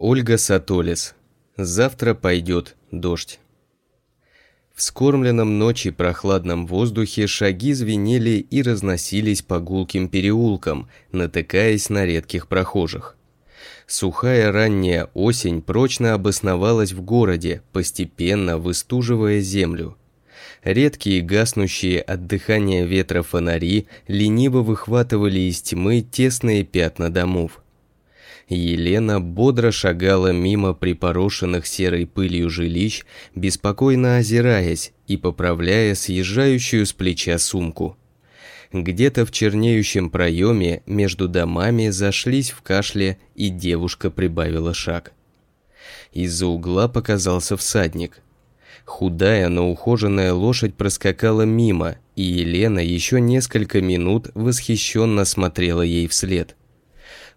Ольга Сатолис. Завтра пойдет дождь. В скормленном ночи прохладном воздухе шаги звенели и разносились по гулким переулкам, натыкаясь на редких прохожих. Сухая ранняя осень прочно обосновалась в городе, постепенно выстуживая землю. Редкие гаснущие от дыхания ветра фонари лениво выхватывали из тьмы тесные пятна домов. Елена бодро шагала мимо припорошенных серой пылью жилищ, беспокойно озираясь и поправляя съезжающую с плеча сумку. Где-то в чернеющем проеме между домами зашлись в кашле, и девушка прибавила шаг. Из-за угла показался всадник. Худая, но ухоженная лошадь проскакала мимо, и Елена еще несколько минут восхищенно смотрела ей вслед.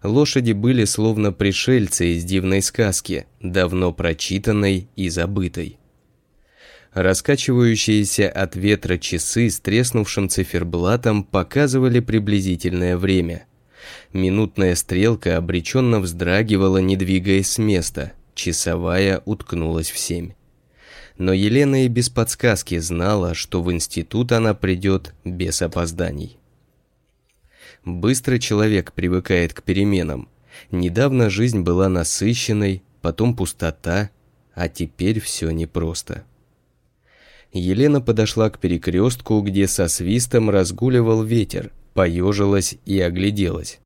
Лошади были словно пришельцы из дивной сказки, давно прочитанной и забытой. Раскачивающиеся от ветра часы с треснувшим циферблатом показывали приблизительное время. Минутная стрелка обреченно вздрагивала, не двигаясь с места, часовая уткнулась в семь. Но Елена и без подсказки знала, что в институт она придет без опозданий. Быстро человек привыкает к переменам. Недавно жизнь была насыщенной, потом пустота, а теперь все непросто. Елена подошла к перекрестку, где со свистом разгуливал ветер, поежилась и огляделась.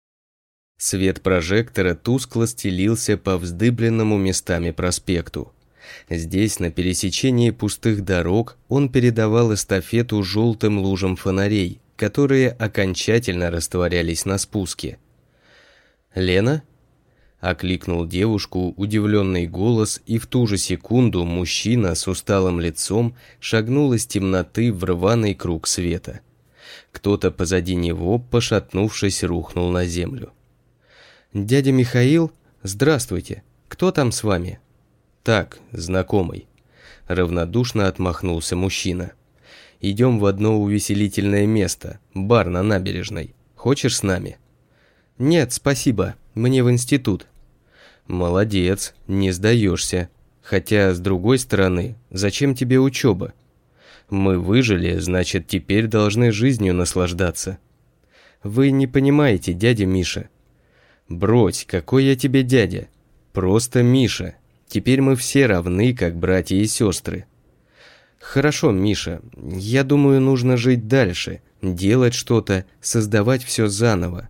Свет прожектора тускло стелился по вздыбленному местами проспекту. Здесь, на пересечении пустых дорог, он передавал эстафету желтым лужам фонарей, которые окончательно растворялись на спуске. «Лена?» – окликнул девушку удивленный голос, и в ту же секунду мужчина с усталым лицом шагнул из темноты в рваный круг света. Кто-то позади него, пошатнувшись, рухнул на землю. «Дядя Михаил? Здравствуйте! Кто там с вами?» «Так, знакомый», – равнодушно отмахнулся мужчина. Идем в одно увеселительное место, бар на набережной. Хочешь с нами?» «Нет, спасибо, мне в институт». «Молодец, не сдаешься. Хотя, с другой стороны, зачем тебе учеба? Мы выжили, значит, теперь должны жизнью наслаждаться». «Вы не понимаете, дядя Миша». «Брось, какой я тебе дядя? Просто Миша. Теперь мы все равны, как братья и сестры». «Хорошо, Миша, я думаю, нужно жить дальше, делать что-то, создавать все заново».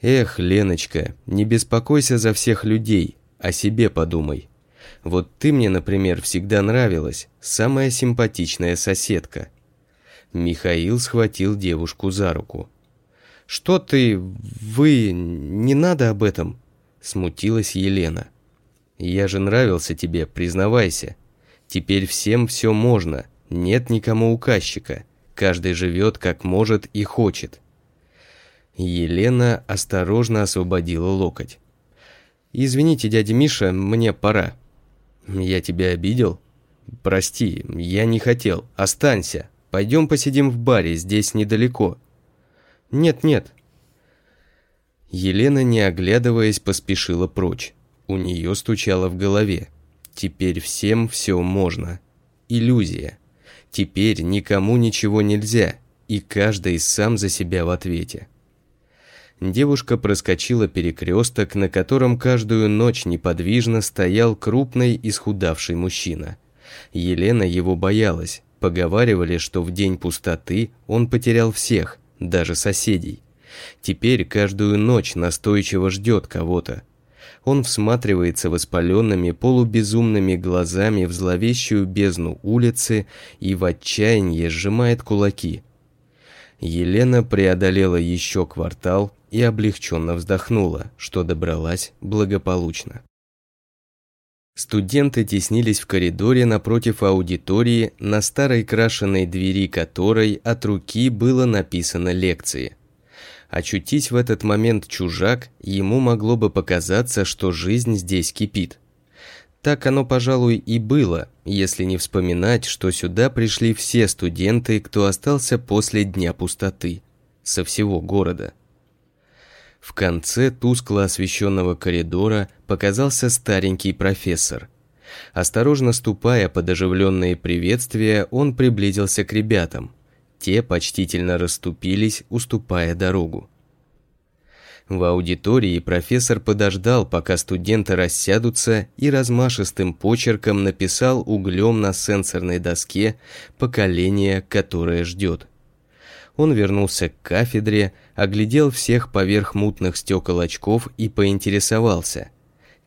«Эх, Леночка, не беспокойся за всех людей, о себе подумай. Вот ты мне, например, всегда нравилась, самая симпатичная соседка». Михаил схватил девушку за руку. «Что ты... вы... не надо об этом?» Смутилась Елена. «Я же нравился тебе, признавайся». Теперь всем все можно, нет никому указчика. Каждый живет как может и хочет. Елена осторожно освободила локоть. «Извините, дядя Миша, мне пора». «Я тебя обидел?» «Прости, я не хотел. Останься. Пойдем посидим в баре, здесь недалеко». «Нет-нет». Елена, не оглядываясь, поспешила прочь. У нее стучало в голове. Теперь всем все можно. Иллюзия. Теперь никому ничего нельзя, и каждый сам за себя в ответе. Девушка проскочила перекресток, на котором каждую ночь неподвижно стоял крупный исхудавший мужчина. Елена его боялась. Поговаривали, что в день пустоты он потерял всех, даже соседей. Теперь каждую ночь настойчиво ждет кого-то, он всматривается воспаленными полубезумными глазами в зловещую бездну улицы и в отчаянии сжимает кулаки. Елена преодолела еще квартал и облегченно вздохнула, что добралась благополучно. Студенты теснились в коридоре напротив аудитории, на старой крашеной двери которой от руки было написано лекции – Очутись в этот момент чужак, ему могло бы показаться, что жизнь здесь кипит. Так оно, пожалуй, и было, если не вспоминать, что сюда пришли все студенты, кто остался после Дня пустоты, со всего города. В конце тускло освещенного коридора показался старенький профессор. Осторожно ступая под оживленные приветствия, он приблизился к ребятам. Те почтительно расступились, уступая дорогу. В аудитории профессор подождал, пока студенты рассядутся, и размашистым почерком написал углем на сенсорной доске поколение, которое ждет. Он вернулся к кафедре, оглядел всех поверх мутных стекол очков и поинтересовался.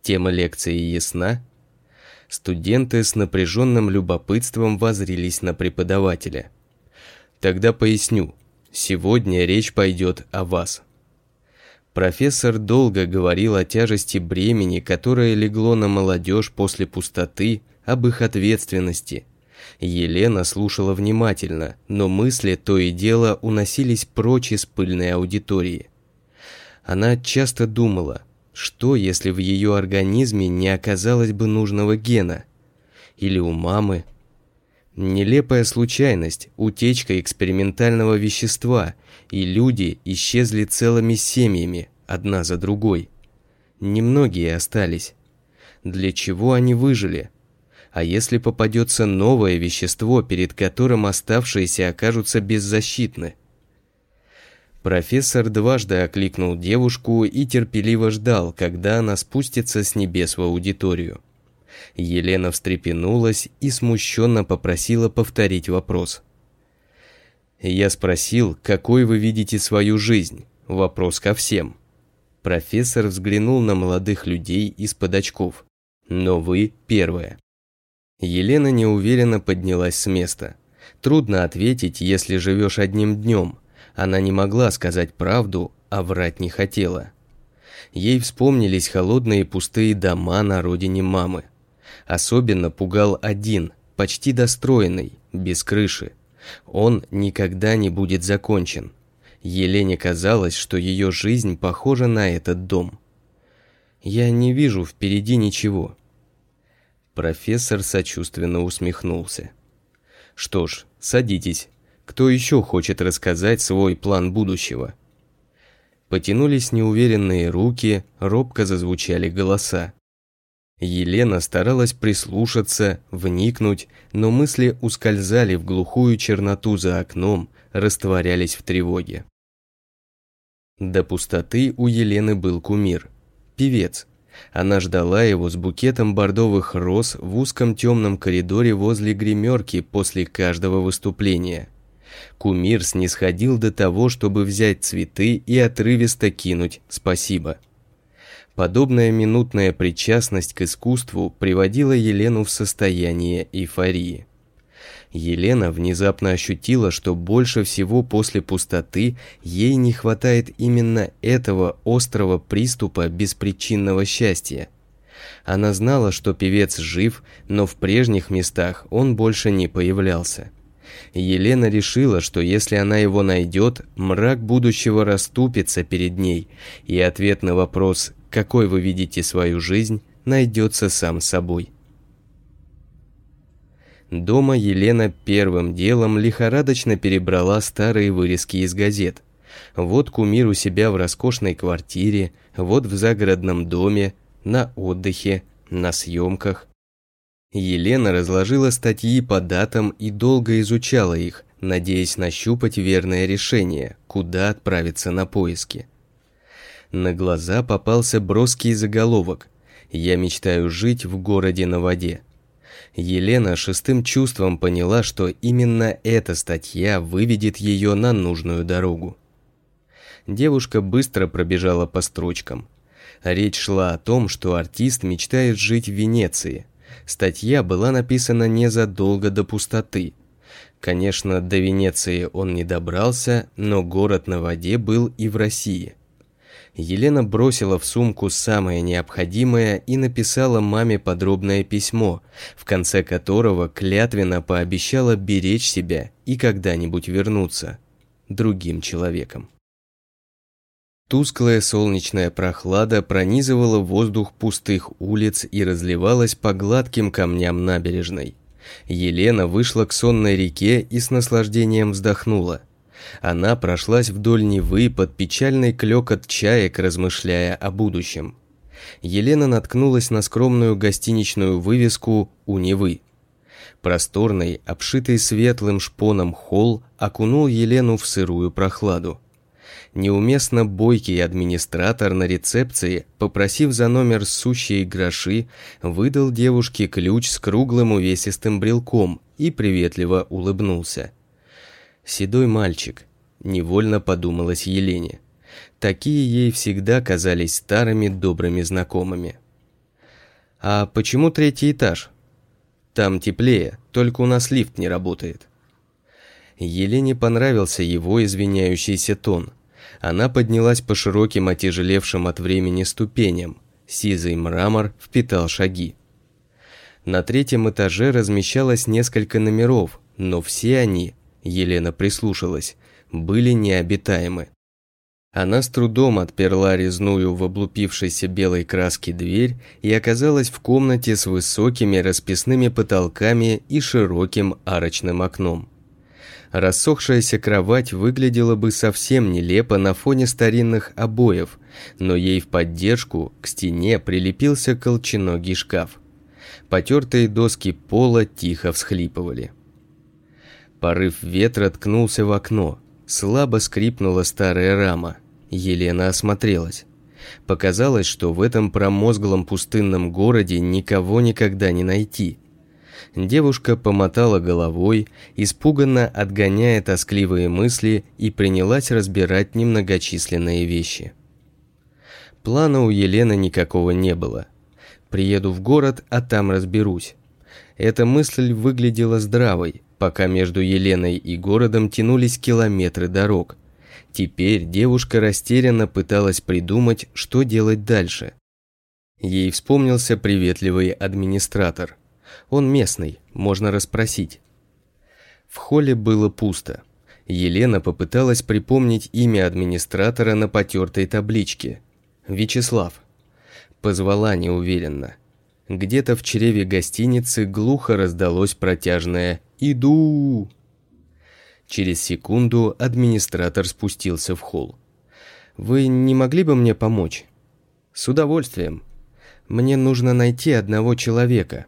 Тема лекции ясна? Студенты с напряженным любопытством возрились на преподавателя. Тогда поясню. Сегодня речь пойдет о вас. Профессор долго говорил о тяжести бремени, которое легло на молодежь после пустоты, об их ответственности. Елена слушала внимательно, но мысли то и дело уносились прочь из пыльной аудитории. Она часто думала, что если в ее организме не оказалось бы нужного гена? Или у мамы? Нелепая случайность, утечка экспериментального вещества – и люди исчезли целыми семьями, одна за другой. Немногие остались. Для чего они выжили? А если попадется новое вещество, перед которым оставшиеся окажутся беззащитны? Профессор дважды окликнул девушку и терпеливо ждал, когда она спустится с небес в аудиторию. Елена встрепенулась и смущенно попросила повторить вопрос. Я спросил, какой вы видите свою жизнь? Вопрос ко всем. Профессор взглянул на молодых людей из-под очков. Но вы первая. Елена неуверенно поднялась с места. Трудно ответить, если живешь одним днем. Она не могла сказать правду, а врать не хотела. Ей вспомнились холодные пустые дома на родине мамы. Особенно пугал один, почти достроенный, без крыши. Он никогда не будет закончен. Елене казалось, что ее жизнь похожа на этот дом. «Я не вижу впереди ничего». Профессор сочувственно усмехнулся. «Что ж, садитесь. Кто еще хочет рассказать свой план будущего?» Потянулись неуверенные руки, робко зазвучали голоса. Елена старалась прислушаться, вникнуть, но мысли ускользали в глухую черноту за окном, растворялись в тревоге. До пустоты у Елены был кумир. Певец. Она ждала его с букетом бордовых роз в узком темном коридоре возле гримерки после каждого выступления. Кумир снисходил до того, чтобы взять цветы и отрывисто кинуть «спасибо». Подобная минутная причастность к искусству приводила Елену в состояние эйфории. Елена внезапно ощутила, что больше всего после пустоты ей не хватает именно этого острого приступа беспричинного счастья. Она знала, что певец жив, но в прежних местах он больше не появлялся. Елена решила, что если она его найдет, мрак будущего расступится перед ней, и ответ на вопрос какой вы видите свою жизнь, найдется сам собой. Дома Елена первым делом лихорадочно перебрала старые вырезки из газет. Вот кумир у себя в роскошной квартире, вот в загородном доме, на отдыхе, на съемках. Елена разложила статьи по датам и долго изучала их, надеясь нащупать верное решение, куда отправиться на поиски. На глаза попался броский заголовок «Я мечтаю жить в городе на воде». Елена шестым чувством поняла, что именно эта статья выведет ее на нужную дорогу. Девушка быстро пробежала по строчкам. Речь шла о том, что артист мечтает жить в Венеции. Статья была написана незадолго до пустоты. Конечно, до Венеции он не добрался, но город на воде был и в России. Елена бросила в сумку самое необходимое и написала маме подробное письмо, в конце которого клятвенно пообещала беречь себя и когда-нибудь вернуться другим человеком. Тусклая солнечная прохлада пронизывала воздух пустых улиц и разливалась по гладким камням набережной. Елена вышла к сонной реке и с наслаждением вздохнула. Она прошлась вдоль Невы под печальный клёкот чаек, размышляя о будущем. Елена наткнулась на скромную гостиничную вывеску «У Невы». Просторный, обшитый светлым шпоном холл окунул Елену в сырую прохладу. Неуместно бойкий администратор на рецепции, попросив за номер сущие гроши, выдал девушке ключ с круглым увесистым брелком и приветливо улыбнулся. Седой мальчик, невольно подумалось Елене. Такие ей всегда казались старыми добрыми знакомыми. «А почему третий этаж?» «Там теплее, только у нас лифт не работает». Елене понравился его извиняющийся тон. Она поднялась по широким отяжелевшим от времени ступеням. Сизый мрамор впитал шаги. На третьем этаже размещалось несколько номеров, но все они Елена прислушалась, были необитаемы. Она с трудом отперла резную в облупившейся белой краске дверь и оказалась в комнате с высокими расписными потолками и широким арочным окном. Рассохшаяся кровать выглядела бы совсем нелепо на фоне старинных обоев, но ей в поддержку к стене прилепился колченогий шкаф. Потертые доски пола тихо всхлипывали. Порыв ветра ткнулся в окно. Слабо скрипнула старая рама. Елена осмотрелась. Показалось, что в этом промозглом пустынном городе никого никогда не найти. Девушка помотала головой, испуганно отгоняя тоскливые мысли и принялась разбирать немногочисленные вещи. Плана у Елены никакого не было. Приеду в город, а там разберусь. Эта мысль выглядела здравой, пока между Еленой и городом тянулись километры дорог. Теперь девушка растерянно пыталась придумать, что делать дальше. Ей вспомнился приветливый администратор. Он местный, можно расспросить. В холле было пусто. Елена попыталась припомнить имя администратора на потертой табличке. Вячеслав. Позвала неуверенно. Где-то в чреве гостиницы глухо раздалось протяжное «Иду!». Через секунду администратор спустился в холл. «Вы не могли бы мне помочь?» «С удовольствием. Мне нужно найти одного человека».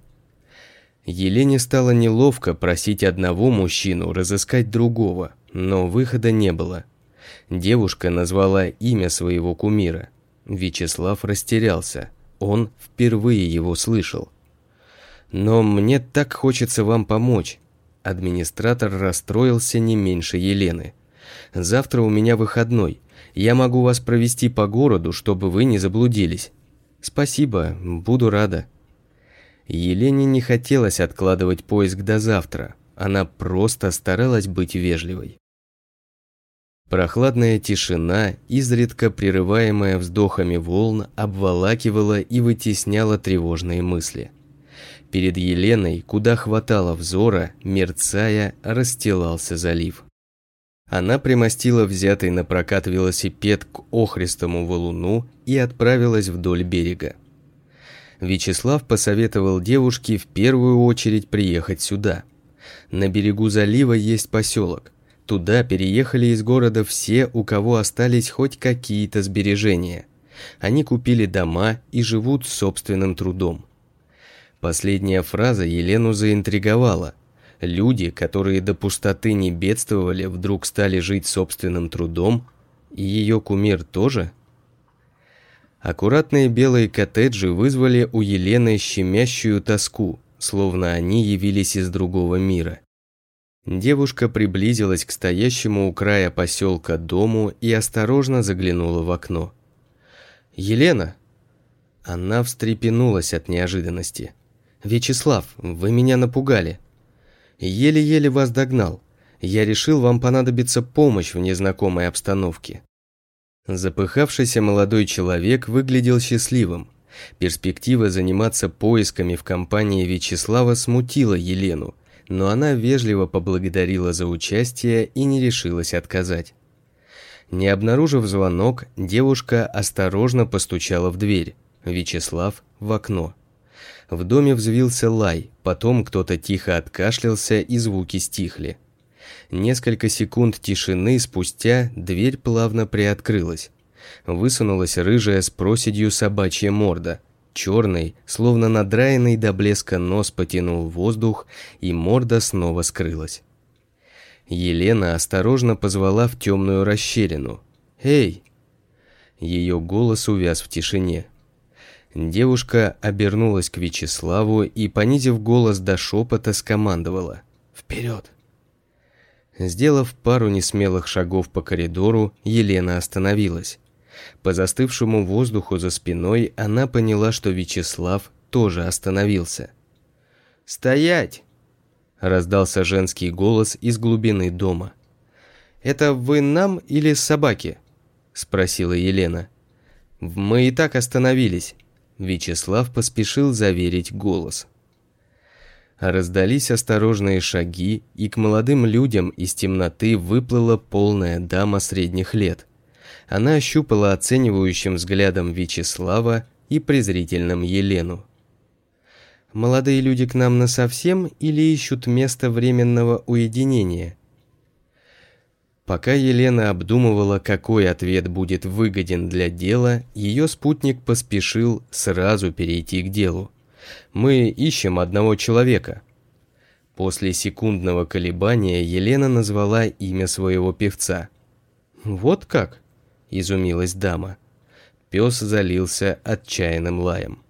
Елене стало неловко просить одного мужчину разыскать другого, но выхода не было. Девушка назвала имя своего кумира. Вячеслав растерялся. Он впервые его слышал. «Но мне так хочется вам помочь». Администратор расстроился не меньше Елены. «Завтра у меня выходной. Я могу вас провести по городу, чтобы вы не заблудились». «Спасибо, буду рада». Елене не хотелось откладывать поиск до завтра. Она просто старалась быть вежливой. Прохладная тишина, изредка прерываемая вздохами волн, обволакивала и вытесняла тревожные мысли. Перед Еленой, куда хватало взора, мерцая, расстилался залив. Она примостила взятый на прокат велосипед к охристому валуну и отправилась вдоль берега. Вячеслав посоветовал девушке в первую очередь приехать сюда. На берегу залива есть поселок – Туда переехали из города все, у кого остались хоть какие-то сбережения. Они купили дома и живут собственным трудом. Последняя фраза Елену заинтриговала. Люди, которые до пустоты не бедствовали, вдруг стали жить собственным трудом, и ее кумир тоже? Аккуратные белые коттеджи вызвали у Елены щемящую тоску, словно они явились из другого мира. Девушка приблизилась к стоящему у края поселка дому и осторожно заглянула в окно. «Елена!» Она встрепенулась от неожиданности. «Вячеслав, вы меня напугали. Еле-еле вас догнал. Я решил, вам понадобится помощь в незнакомой обстановке». Запыхавшийся молодой человек выглядел счастливым. Перспектива заниматься поисками в компании Вячеслава смутила Елену, но она вежливо поблагодарила за участие и не решилась отказать. Не обнаружив звонок, девушка осторожно постучала в дверь, Вячеслав в окно. В доме взвился лай, потом кто-то тихо откашлялся и звуки стихли. Несколько секунд тишины спустя дверь плавно приоткрылась. Высунулась рыжая с проседью собачья морда. Черный, словно надраенный до блеска нос потянул воздух, и морда снова скрылась. Елена осторожно позвала в темную расщелину. «Эй!» Ее голос увяз в тишине. Девушка обернулась к Вячеславу и, понизив голос до шепота, скомандовала. «Вперед!» Сделав пару несмелых шагов по коридору, Елена остановилась. По застывшему воздуху за спиной она поняла, что Вячеслав тоже остановился. «Стоять!» – раздался женский голос из глубины дома. «Это вы нам или собаке?» – спросила Елена. «Мы и так остановились», – Вячеслав поспешил заверить голос. Раздались осторожные шаги, и к молодым людям из темноты выплыла полная дама средних лет. Она ощупала оценивающим взглядом Вячеслава и презрительным Елену. «Молодые люди к нам насовсем или ищут место временного уединения?» Пока Елена обдумывала, какой ответ будет выгоден для дела, ее спутник поспешил сразу перейти к делу. Мы ищем одного человека». После секундного колебания Елена назвала имя своего певца. «Вот как?» – изумилась дама. Пес залился отчаянным лаем.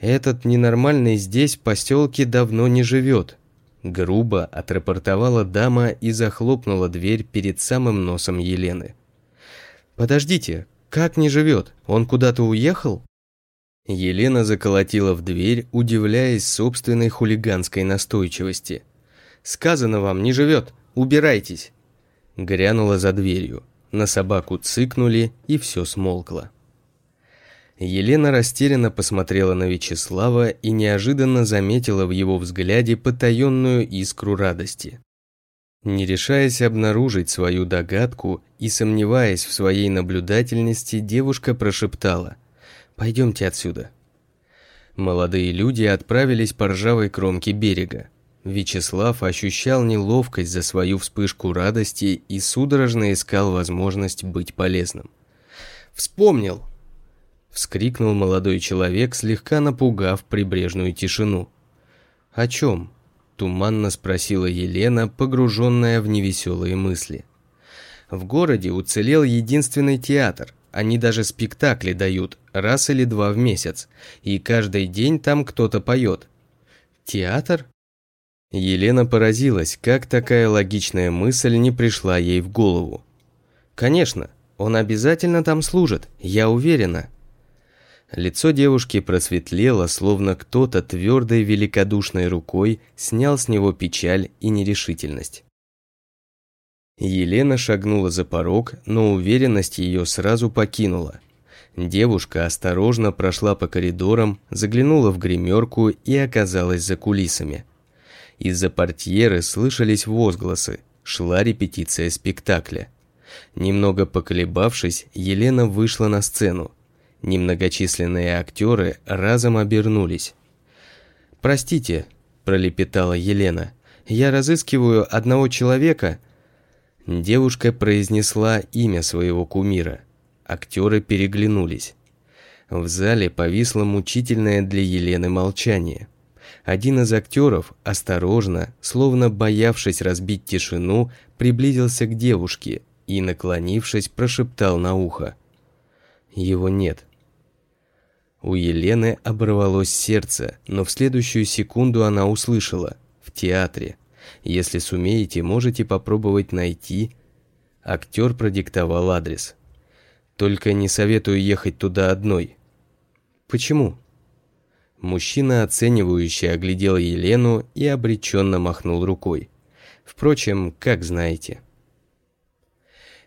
«Этот ненормальный здесь в поселке давно не живет», – грубо отрапортовала дама и захлопнула дверь перед самым носом Елены. «Подождите, как не живет? Он куда-то уехал?» Елена заколотила в дверь, удивляясь собственной хулиганской настойчивости. «Сказано вам, не живет! Убирайтесь!» Грянула за дверью. На собаку цыкнули, и все смолкло. Елена растерянно посмотрела на Вячеслава и неожиданно заметила в его взгляде потаенную искру радости. Не решаясь обнаружить свою догадку и сомневаясь в своей наблюдательности, девушка прошептала – Пойдемте отсюда». Молодые люди отправились по ржавой кромке берега. Вячеслав ощущал неловкость за свою вспышку радости и судорожно искал возможность быть полезным. «Вспомнил!» – вскрикнул молодой человек, слегка напугав прибрежную тишину. «О чем?» – туманно спросила Елена, погруженная в невеселые мысли. В городе уцелел единственный театр – они даже спектакли дают раз или два в месяц, и каждый день там кто-то поет. Театр? Елена поразилась, как такая логичная мысль не пришла ей в голову. Конечно, он обязательно там служит, я уверена. Лицо девушки просветлело, словно кто-то твердой великодушной рукой снял с него печаль и нерешительность. Елена шагнула за порог, но уверенность ее сразу покинула. Девушка осторожно прошла по коридорам, заглянула в гримерку и оказалась за кулисами. Из-за портьеры слышались возгласы, шла репетиция спектакля. Немного поколебавшись, Елена вышла на сцену. Немногочисленные актеры разом обернулись. «Простите», – пролепетала Елена, – «я разыскиваю одного человека, Девушка произнесла имя своего кумира. Актеры переглянулись. В зале повисло мучительное для Елены молчание. Один из актеров, осторожно, словно боявшись разбить тишину, приблизился к девушке и, наклонившись, прошептал на ухо. «Его нет». У Елены оборвалось сердце, но в следующую секунду она услышала «в театре». Если сумеете, можете попробовать найти. Актер продиктовал адрес. Только не советую ехать туда одной. Почему? Мужчина, оценивающе оглядел Елену и обреченно махнул рукой. Впрочем, как знаете.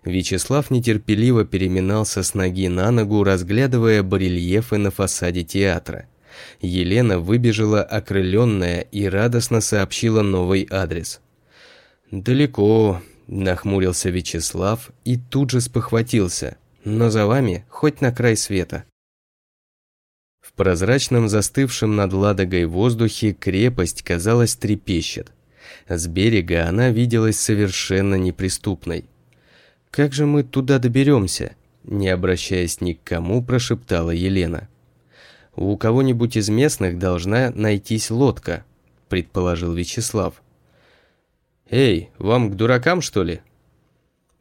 Вячеслав нетерпеливо переминался с ноги на ногу, разглядывая барельефы на фасаде театра – Елена выбежала окрыленная и радостно сообщила новый адрес. «Далеко», – нахмурился Вячеслав и тут же спохватился. «Но за вами хоть на край света». Прозрачном застывшем над Ладогой воздухе крепость, казалось, трепещет. С берега она виделась совершенно неприступной. «Как же мы туда доберемся?» Не обращаясь ни к кому, прошептала Елена. «У кого-нибудь из местных должна найтись лодка», предположил Вячеслав. «Эй, вам к дуракам, что ли?»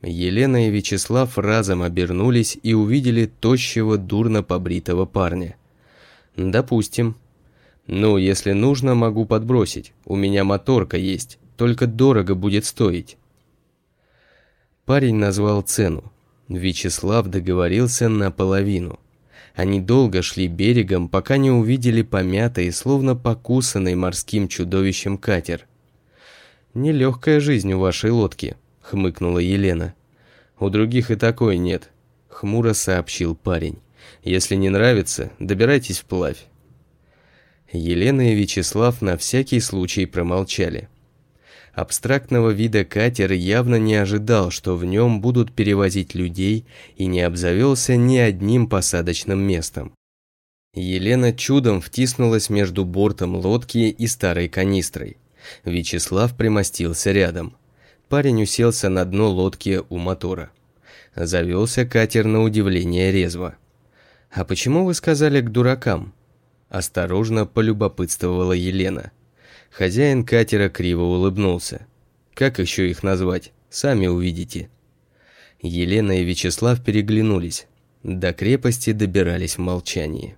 Елена и Вячеслав разом обернулись и увидели тощего, дурно побритого парня. «Допустим. Ну, если нужно, могу подбросить. У меня моторка есть, только дорого будет стоить». Парень назвал цену. Вячеслав договорился наполовину. Они долго шли берегом, пока не увидели помятый, словно покусанный морским чудовищем катер. «Нелегкая жизнь у вашей лодки», — хмыкнула Елена. «У других и такой нет», — хмуро сообщил парень. «Если не нравится, добирайтесь вплавь». Елена и Вячеслав на всякий случай промолчали. Абстрактного вида катер явно не ожидал, что в нем будут перевозить людей и не обзавелся ни одним посадочным местом. Елена чудом втиснулась между бортом лодки и старой канистрой. Вячеслав примостился рядом. Парень уселся на дно лодки у мотора. Завелся катер на удивление резво. «А почему вы сказали к дуракам?» Осторожно полюбопытствовала Елена. Хозяин катера криво улыбнулся. Как еще их назвать? Сами увидите. Елена и Вячеслав переглянулись. До крепости добирались в молчании.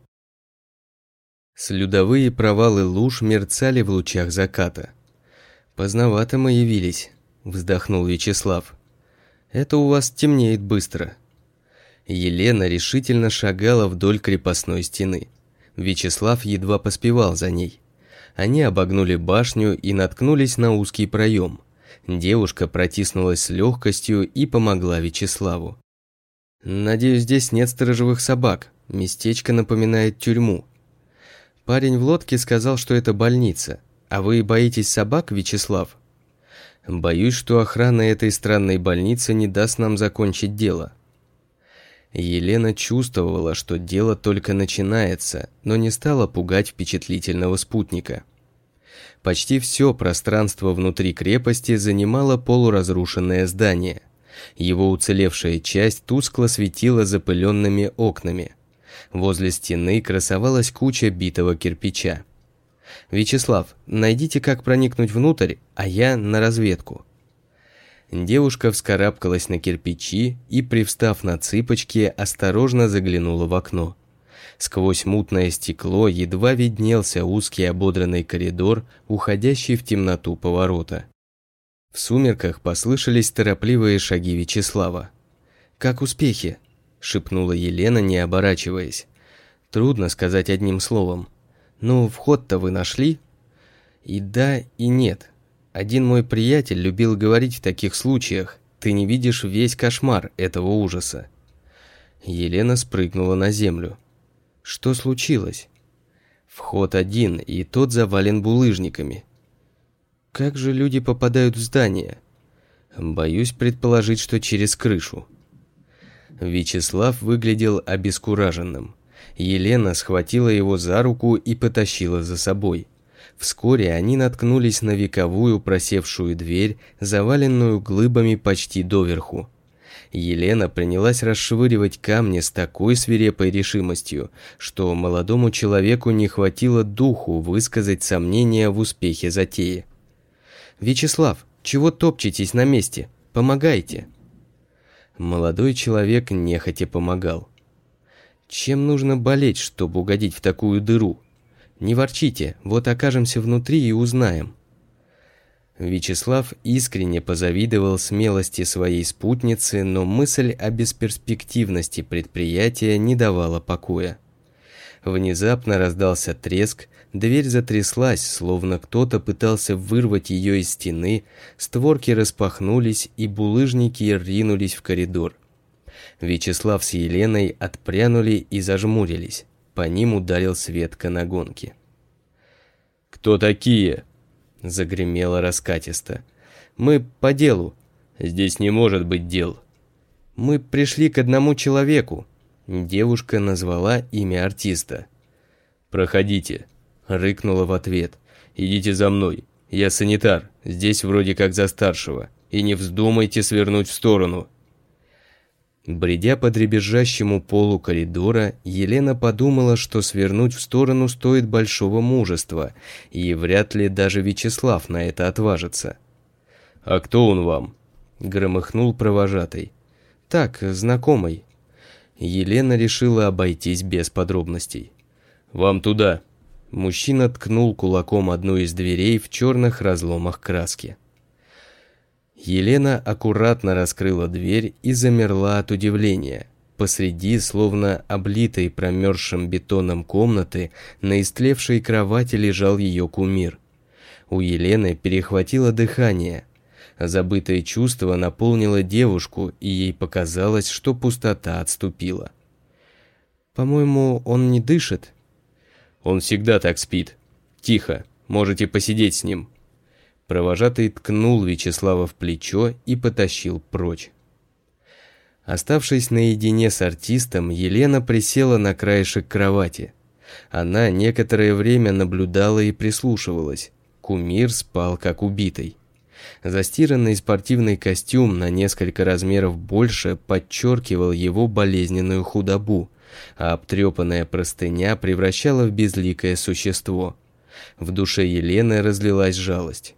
Слюдовые провалы луж мерцали в лучах заката. «Поздновато мы явились», — вздохнул Вячеслав. «Это у вас темнеет быстро». Елена решительно шагала вдоль крепостной стены. Вячеслав едва поспевал за ней. Они обогнули башню и наткнулись на узкий проем. Девушка протиснулась с легкостью и помогла Вячеславу. «Надеюсь, здесь нет сторожевых собак. Местечко напоминает тюрьму». Парень в лодке сказал, что это больница. А вы боитесь собак, Вячеслав? Боюсь, что охрана этой странной больницы не даст нам закончить дело. Елена чувствовала, что дело только начинается, но не стала пугать впечатлительного спутника. Почти все пространство внутри крепости занимало полуразрушенное здание. Его уцелевшая часть тускло светила запыленными окнами. Возле стены красовалась куча битого кирпича. «Вячеслав, найдите, как проникнуть внутрь, а я на разведку». Девушка вскарабкалась на кирпичи и, привстав на цыпочки, осторожно заглянула в окно. Сквозь мутное стекло едва виднелся узкий ободранный коридор, уходящий в темноту поворота. В сумерках послышались торопливые шаги Вячеслава. «Как успехи?» – шепнула Елена, не оборачиваясь. «Трудно сказать одним словом. Ну, вход-то вы нашли?» «И да, и нет», один мой приятель любил говорить в таких случаях, ты не видишь весь кошмар этого ужаса. Елена спрыгнула на землю. Что случилось? Вход один, и тот завален булыжниками. Как же люди попадают в здание? Боюсь предположить, что через крышу. Вячеслав выглядел обескураженным. Елена схватила его за руку и потащила за собой. Вскоре они наткнулись на вековую просевшую дверь, заваленную глыбами почти доверху. Елена принялась расшвыривать камни с такой свирепой решимостью, что молодому человеку не хватило духу высказать сомнения в успехе затеи. «Вячеслав, чего топчетесь на месте? Помогайте!» Молодой человек нехотя помогал. «Чем нужно болеть, чтобы угодить в такую дыру?» Не ворчите, вот окажемся внутри и узнаем. Вячеслав искренне позавидовал смелости своей спутницы, но мысль о бесперспективности предприятия не давала покоя. Внезапно раздался треск, дверь затряслась, словно кто-то пытался вырвать ее из стены, створки распахнулись и булыжники ринулись в коридор. Вячеслав с Еленой отпрянули и зажмурились. По ним ударил свет канагонки. «Кто такие?» – загремело раскатисто. «Мы по делу. Здесь не может быть дел». «Мы пришли к одному человеку». Девушка назвала имя артиста. «Проходите», – рыкнула в ответ. «Идите за мной. Я санитар, здесь вроде как за старшего. И не вздумайте свернуть в сторону». Бредя по дребезжащему полу коридора, Елена подумала, что свернуть в сторону стоит большого мужества, и вряд ли даже Вячеслав на это отважится. «А кто он вам?» – громыхнул провожатый. «Так, знакомый». Елена решила обойтись без подробностей. «Вам туда!» Мужчина ткнул кулаком одну из дверей в черных разломах краски. Елена аккуратно раскрыла дверь и замерла от удивления. Посреди, словно облитой промерзшим бетоном комнаты, на истлевшей кровати лежал ее кумир. У Елены перехватило дыхание. Забытое чувство наполнило девушку, и ей показалось, что пустота отступила. «По-моему, он не дышит?» «Он всегда так спит. Тихо, можете посидеть с ним», Провожатый ткнул Вячеслава в плечо и потащил прочь. Оставшись наедине с артистом, Елена присела на краешек кровати. Она некоторое время наблюдала и прислушивалась. Кумир спал как убитый. Застиранный спортивный костюм на несколько размеров больше подчеркивал его болезненную худобу, а обтрепанная простыня превращала в безликое существо. В душе Елены разлилась жалость.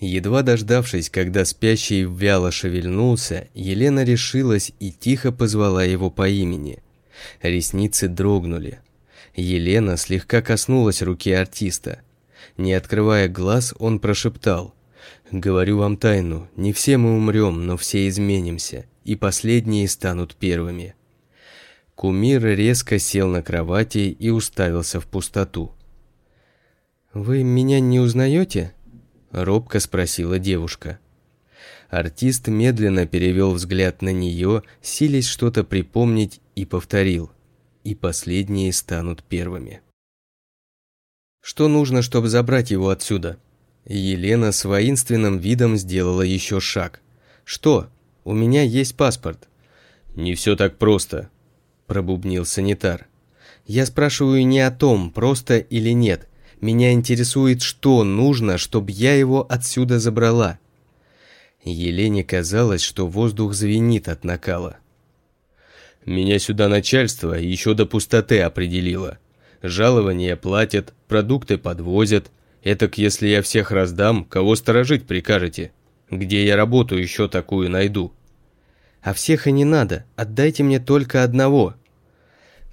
Едва дождавшись, когда спящий вяло шевельнулся, Елена решилась и тихо позвала его по имени. Ресницы дрогнули. Елена слегка коснулась руки артиста. Не открывая глаз, он прошептал. «Говорю вам тайну, не все мы умрем, но все изменимся, и последние станут первыми». Кумир резко сел на кровати и уставился в пустоту. «Вы меня не узнаете?» — робко спросила девушка. Артист медленно перевел взгляд на нее, силясь что-то припомнить, и повторил. И последние станут первыми. «Что нужно, чтобы забрать его отсюда?» Елена с воинственным видом сделала еще шаг. «Что? У меня есть паспорт». «Не все так просто», – пробубнил санитар. «Я спрашиваю не о том, просто или нет. Меня интересует, что нужно, чтобы я его отсюда забрала. Елене казалось, что воздух звенит от накала. Меня сюда начальство еще до пустоты определило. Жалования платят, продукты подвозят. Этак, если я всех раздам, кого сторожить прикажете? Где я работу еще такую найду? А всех и не надо, отдайте мне только одного.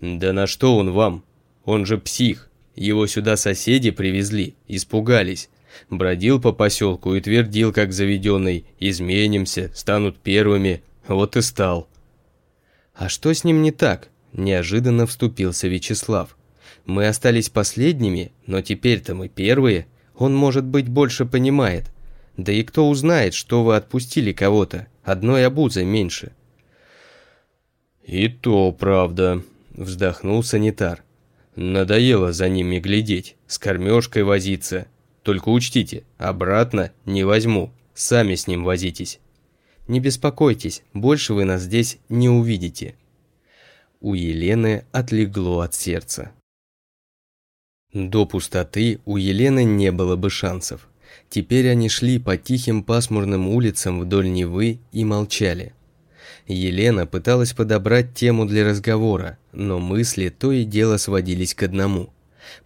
Да на что он вам? Он же псих. Его сюда соседи привезли, испугались. Бродил по поселку и твердил, как заведенный, «Изменимся, станут первыми». Вот и стал. «А что с ним не так?» – неожиданно вступился Вячеслав. «Мы остались последними, но теперь-то мы первые. Он, может быть, больше понимает. Да и кто узнает, что вы отпустили кого-то? Одной обузой меньше». «И то правда», – вздохнул санитар. Надоело за ними глядеть, с кормежкой возиться. Только учтите, обратно не возьму, сами с ним возитесь. Не беспокойтесь, больше вы нас здесь не увидите. У Елены отлегло от сердца. До пустоты у Елены не было бы шансов. Теперь они шли по тихим пасмурным улицам вдоль Невы и молчали. Елена пыталась подобрать тему для разговора, но мысли то и дело сводились к одному.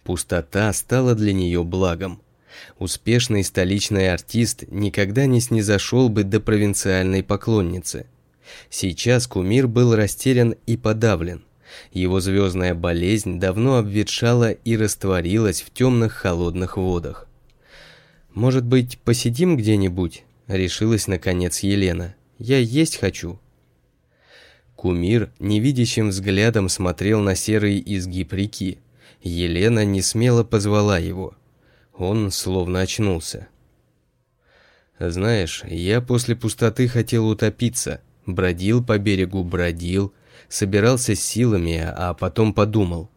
Пустота стала для нее благом. Успешный столичный артист никогда не снизошел бы до провинциальной поклонницы. Сейчас кумир был растерян и подавлен. Его звездная болезнь давно обветшала и растворилась в темных холодных водах. «Может быть, посидим где-нибудь?» – решилась наконец Елена. «Я есть хочу». Кумир невидящим взглядом смотрел на серый изгиб реки. Елена не смело позвала его. Он словно очнулся. «Знаешь, я после пустоты хотел утопиться. Бродил по берегу, бродил, собирался с силами, а потом подумал.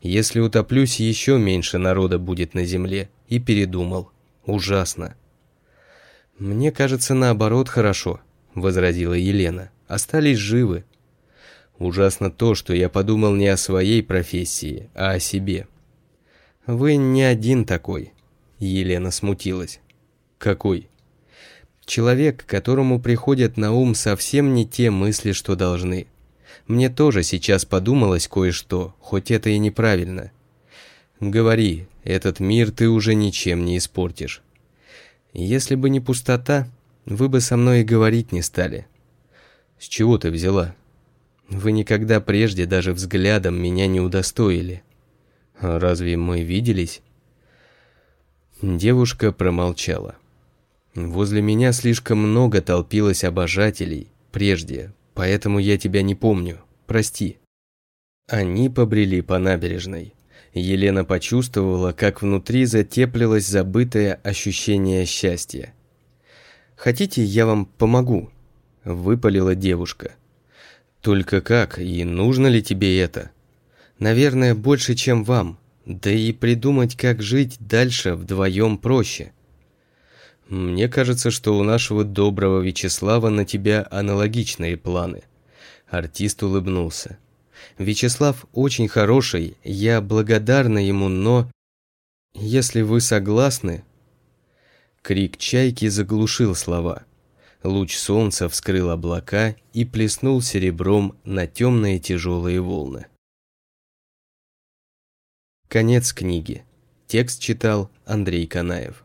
Если утоплюсь, еще меньше народа будет на земле. И передумал. Ужасно». «Мне кажется, наоборот хорошо», — возразила Елена. «Остались живы». Ужасно то, что я подумал не о своей профессии, а о себе. Вы не один такой. Елена смутилась. Какой? Человек, которому приходят на ум совсем не те мысли, что должны. Мне тоже сейчас подумалось кое-что, хоть это и неправильно. Говори, этот мир ты уже ничем не испортишь. Если бы не пустота, вы бы со мной и говорить не стали. С чего ты взяла? Вы никогда прежде даже взглядом меня не удостоили. А разве мы виделись? Девушка промолчала. Возле меня слишком много толпилось обожателей прежде, поэтому я тебя не помню. Прости. Они побрели по набережной. Елена почувствовала, как внутри затеплилось забытое ощущение счастья. «Хотите, я вам помогу?» – выпалила девушка. «Только как и нужно ли тебе это?» «Наверное, больше, чем вам. Да и придумать, как жить дальше вдвоем проще». «Мне кажется, что у нашего доброго Вячеслава на тебя аналогичные планы». Артист улыбнулся. «Вячеслав очень хороший, я благодарна ему, но...» «Если вы согласны...» Крик чайки заглушил слова. Луч солнца вскрыл облака и плеснул серебром на темные тяжелые волны. Конец книги. Текст читал Андрей Канаев.